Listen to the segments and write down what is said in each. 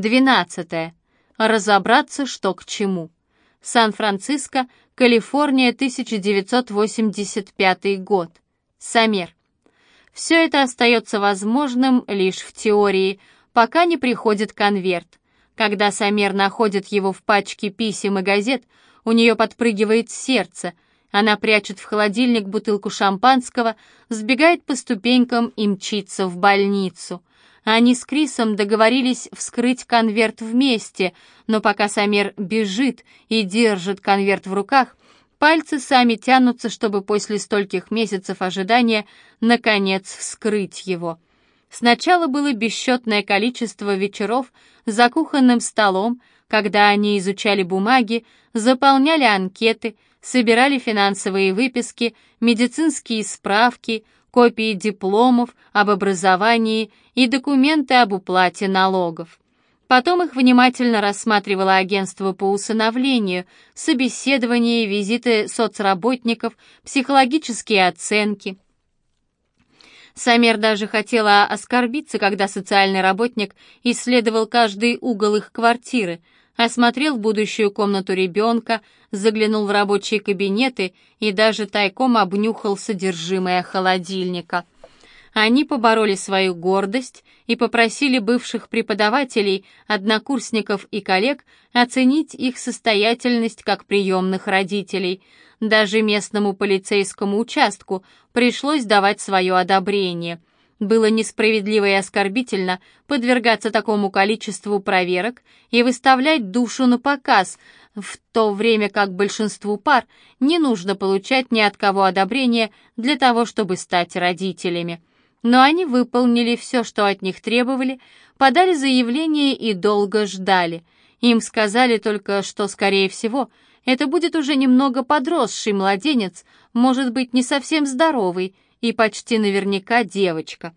12. Разобраться, что к чему. Сан-Франциско, Калифорния, 1985 год. Самер. Все это остается возможным лишь в теории, пока не приходит конверт. Когда Самер находит его в пачке писем и газет, у нее подпрыгивает сердце. Она прячет в холодильник бутылку шампанского, сбегает по ступенькам и мчится в больницу. Они с Крисом договорились вскрыть конверт вместе, но пока Самер бежит и держит конверт в руках, Пальцы сами тянутся, чтобы после стольких месяцев ожидания наконец вскрыть его. Сначала было бесчетное количество вечеров за кухонным столом, когда они изучали бумаги, заполняли анкеты, собирали финансовые выписки, медицинские справки, копии дипломов об образовании и документы об уплате налогов. Потом их внимательно рассматривало агентство по усыновлению, собеседования, визиты соцработников, психологические оценки. Самер даже хотела оскорбиться, когда социальный работник исследовал каждый угол их квартиры, осмотрел будущую комнату ребенка, заглянул в рабочие кабинеты и даже тайком обнюхал содержимое холодильника — они побороли свою гордость и попросили бывших преподавателей, однокурсников и коллег оценить их состоятельность как приемных родителей. Даже местному полицейскому участку пришлось давать свое одобрение. Было несправедливо и оскорбительно подвергаться такому количеству проверок и выставлять душу на показ, в то время как большинству пар не нужно получать ни от кого одобрения для того, чтобы стать родителями но они выполнили все, что от них требовали, подали заявление и долго ждали. Им сказали только, что, скорее всего, это будет уже немного подросший младенец, может быть, не совсем здоровый и почти наверняка девочка.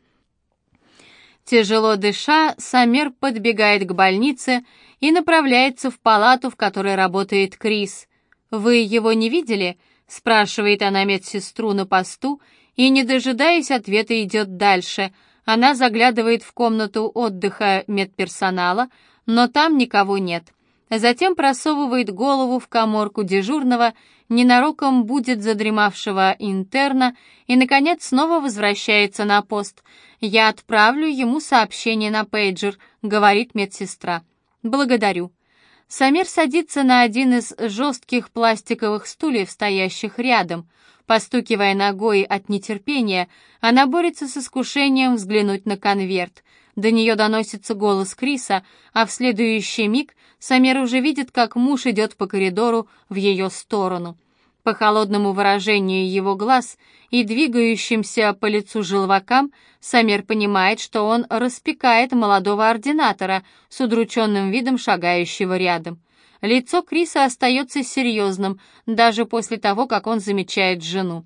Тяжело дыша, Самер подбегает к больнице и направляется в палату, в которой работает Крис. «Вы его не видели?» — спрашивает она медсестру на посту и, не дожидаясь ответа, идет дальше. Она заглядывает в комнату отдыха медперсонала, но там никого нет. Затем просовывает голову в коморку дежурного, ненароком будет задремавшего интерна и, наконец, снова возвращается на пост. «Я отправлю ему сообщение на пейджер», — говорит медсестра. «Благодарю». Самир садится на один из жестких пластиковых стульев, стоящих рядом. Постукивая ногой от нетерпения, она борется с искушением взглянуть на конверт. До нее доносится голос Криса, а в следующий миг Самер уже видит, как муж идет по коридору в ее сторону. По холодному выражению его глаз и двигающимся по лицу желвакам Самер понимает, что он распекает молодого ординатора с удрученным видом шагающего рядом. Лицо Криса остается серьезным, даже после того, как он замечает жену.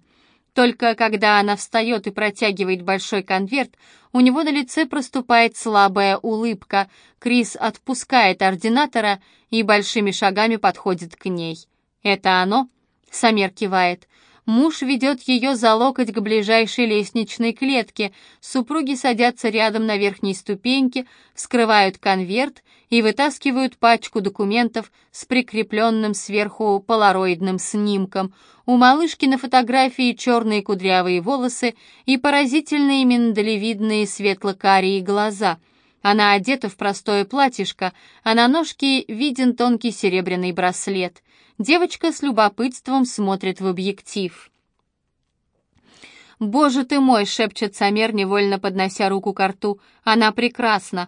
Только когда она встает и протягивает большой конверт, у него на лице проступает слабая улыбка. Крис отпускает ординатора и большими шагами подходит к ней. «Это оно?» — Самер кивает. Муж ведет ее за локоть к ближайшей лестничной клетке. Супруги садятся рядом на верхней ступеньке, вскрывают конверт и вытаскивают пачку документов с прикрепленным сверху полароидным снимком. У малышки на фотографии черные кудрявые волосы и поразительные миндалевидные светло-карие глаза — она одета в простое платьишко, а на ножке виден тонкий серебряный браслет. Девочка с любопытством смотрит в объектив. «Боже ты мой!» — шепчет Самер, невольно поднося руку к рту. «Она прекрасна!»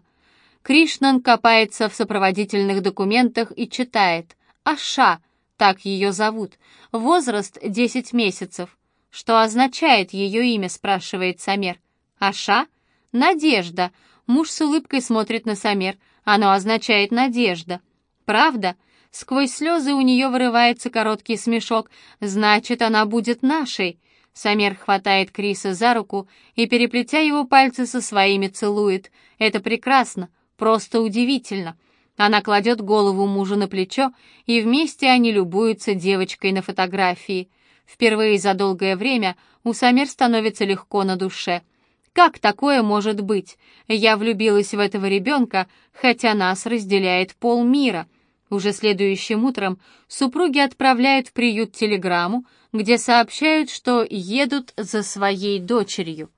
Кришнан копается в сопроводительных документах и читает. «Аша!» — так ее зовут. Возраст — десять месяцев. «Что означает ее имя?» — спрашивает Самер. «Аша?» «Надежда!» Муж с улыбкой смотрит на Самер. Оно означает «надежда». «Правда?» Сквозь слезы у нее вырывается короткий смешок. «Значит, она будет нашей». Самер хватает Криса за руку и, переплетя его пальцы со своими, целует. Это прекрасно, просто удивительно. Она кладет голову мужу на плечо, и вместе они любуются девочкой на фотографии. Впервые за долгое время у Самер становится легко на душе — Как такое может быть? Я влюбилась в этого ребенка, хотя нас разделяет полмира. Уже следующим утром супруги отправляют в приют телеграмму, где сообщают, что едут за своей дочерью.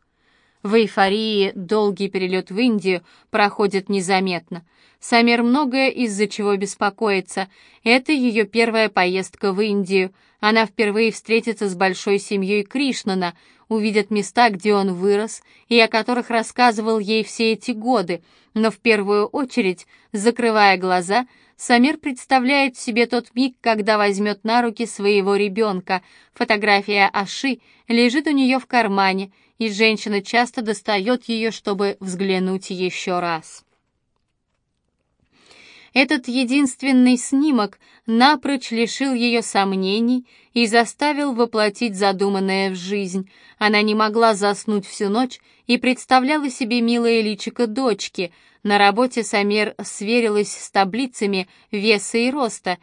В эйфории долгий перелет в Индию проходит незаметно. Самер многое из-за чего беспокоится. Это ее первая поездка в Индию. Она впервые встретится с большой семьей Кришнана, увидят места, где он вырос, и о которых рассказывал ей все эти годы, но в первую очередь, закрывая глаза, Самир представляет себе тот миг, когда возьмет на руки своего ребенка. Фотография Аши лежит у нее в кармане, и женщина часто достает ее, чтобы взглянуть еще раз. Этот единственный снимок напрочь лишил ее сомнений и заставил воплотить задуманное в жизнь. Она не могла заснуть всю ночь и представляла себе милое личико дочки — на работе Самер сверилась с таблицами веса и роста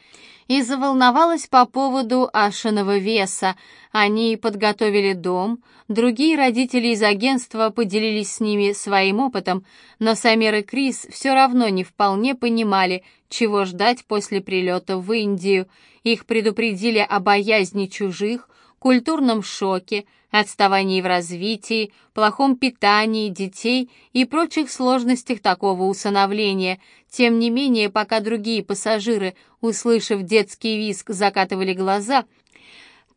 и заволновалась по поводу Ашиного веса. Они подготовили дом, другие родители из агентства поделились с ними своим опытом, но Самер и Крис все равно не вполне понимали, чего ждать после прилета в Индию. Их предупредили о боязни чужих, культурном шоке, отставании в развитии, плохом питании детей и прочих сложностях такого усыновления. Тем не менее, пока другие пассажиры, услышав детский визг, закатывали глаза,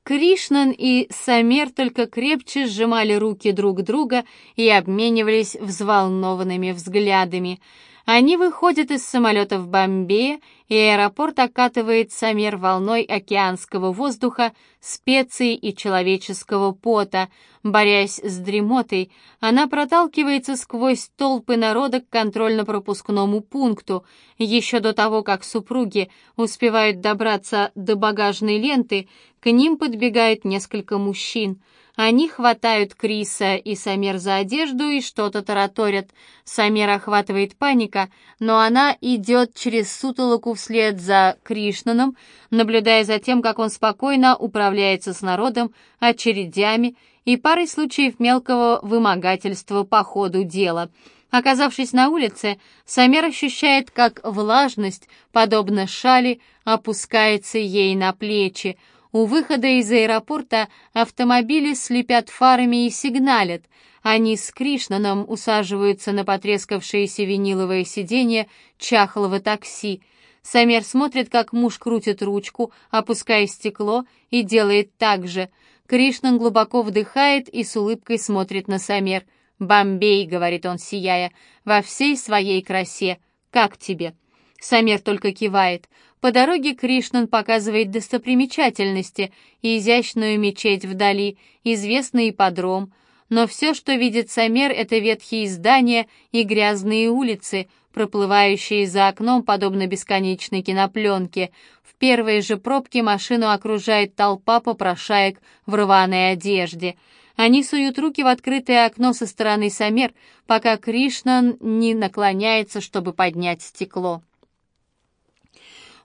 Кришнан и Самер только крепче сжимали руки друг друга и обменивались взволнованными взглядами – они выходят из самолета в Бомбее, и аэропорт окатывает Самер волной океанского воздуха, специй и человеческого пота. Борясь с дремотой, она проталкивается сквозь толпы народа к контрольно-пропускному пункту. Еще до того, как супруги успевают добраться до багажной ленты, к ним подбегают несколько мужчин — они хватают Криса и Самер за одежду и что-то тараторят. Самер охватывает паника, но она идет через сутолоку вслед за Кришнаном, наблюдая за тем, как он спокойно управляется с народом, очередями и парой случаев мелкого вымогательства по ходу дела. Оказавшись на улице, Самер ощущает, как влажность, подобно шали, опускается ей на плечи. У выхода из аэропорта автомобили слепят фарами и сигналят. Они с Кришнаном усаживаются на потрескавшееся виниловое сиденье чахлого такси. Самер смотрит, как муж крутит ручку, опуская стекло, и делает так же. Кришнан глубоко вдыхает и с улыбкой смотрит на Самер. «Бомбей», — говорит он, сияя, — «во всей своей красе. Как тебе?» Самер только кивает. По дороге Кришнан показывает достопримечательности, изящную мечеть вдали, известный ипподром. Но все, что видит Самер, это ветхие здания и грязные улицы, проплывающие за окном, подобно бесконечной кинопленке. В первой же пробке машину окружает толпа попрошаек в рваной одежде. Они суют руки в открытое окно со стороны Самер, пока Кришнан не наклоняется, чтобы поднять стекло.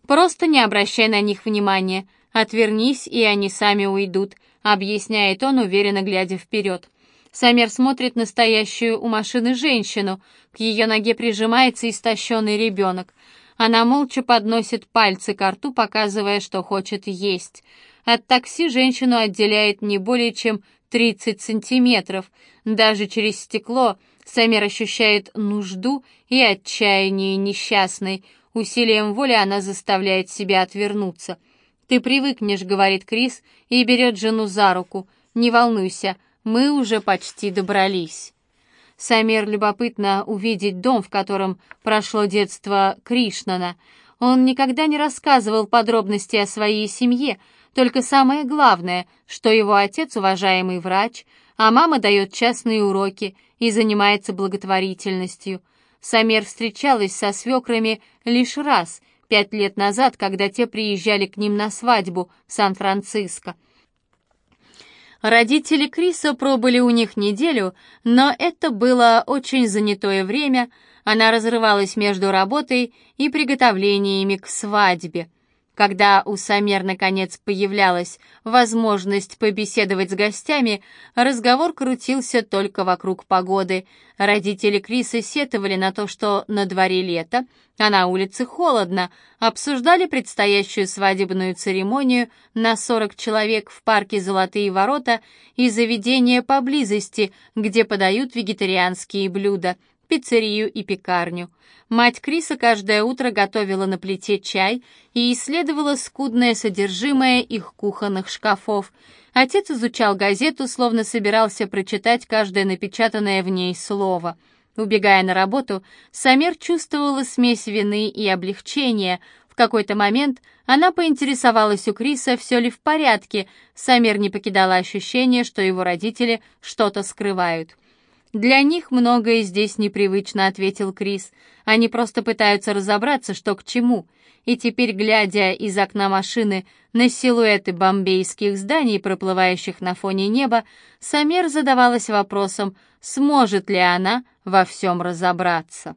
Просто не обращай на них внимания. Отвернись, и они сами уйдут», — объясняет он, уверенно глядя вперед. Самер смотрит на стоящую у машины женщину. К ее ноге прижимается истощенный ребенок. Она молча подносит пальцы к рту, показывая, что хочет есть. От такси женщину отделяет не более чем 30 сантиметров. Даже через стекло Самер ощущает нужду и отчаяние несчастной. Усилием воли она заставляет себя отвернуться. «Ты привыкнешь», — говорит Крис, и берет жену за руку. «Не волнуйся, мы уже почти добрались». Самер любопытно увидеть дом, в котором прошло детство Кришнана. Он никогда не рассказывал подробности о своей семье, только самое главное, что его отец уважаемый врач, а мама дает частные уроки и занимается благотворительностью. Самер встречалась со свекрами лишь раз, пять лет назад, когда те приезжали к ним на свадьбу в Сан-Франциско. Родители Криса пробыли у них неделю, но это было очень занятое время, она разрывалась между работой и приготовлениями к свадьбе. Когда у Самер наконец появлялась возможность побеседовать с гостями, разговор крутился только вокруг погоды. Родители Криса сетовали на то, что на дворе лето, а на улице холодно, обсуждали предстоящую свадебную церемонию на 40 человек в парке «Золотые ворота» и заведения поблизости, где подают вегетарианские блюда – пиццерию и пекарню. Мать Криса каждое утро готовила на плите чай и исследовала скудное содержимое их кухонных шкафов. Отец изучал газету, словно собирался прочитать каждое напечатанное в ней слово. Убегая на работу, Самер чувствовала смесь вины и облегчения. В какой-то момент она поинтересовалась у Криса, все ли в порядке. Самер не покидала ощущение, что его родители что-то скрывают. «Для них многое здесь непривычно», — ответил Крис. «Они просто пытаются разобраться, что к чему». И теперь, глядя из окна машины на силуэты бомбейских зданий, проплывающих на фоне неба, Самер задавалась вопросом, сможет ли она во всем разобраться.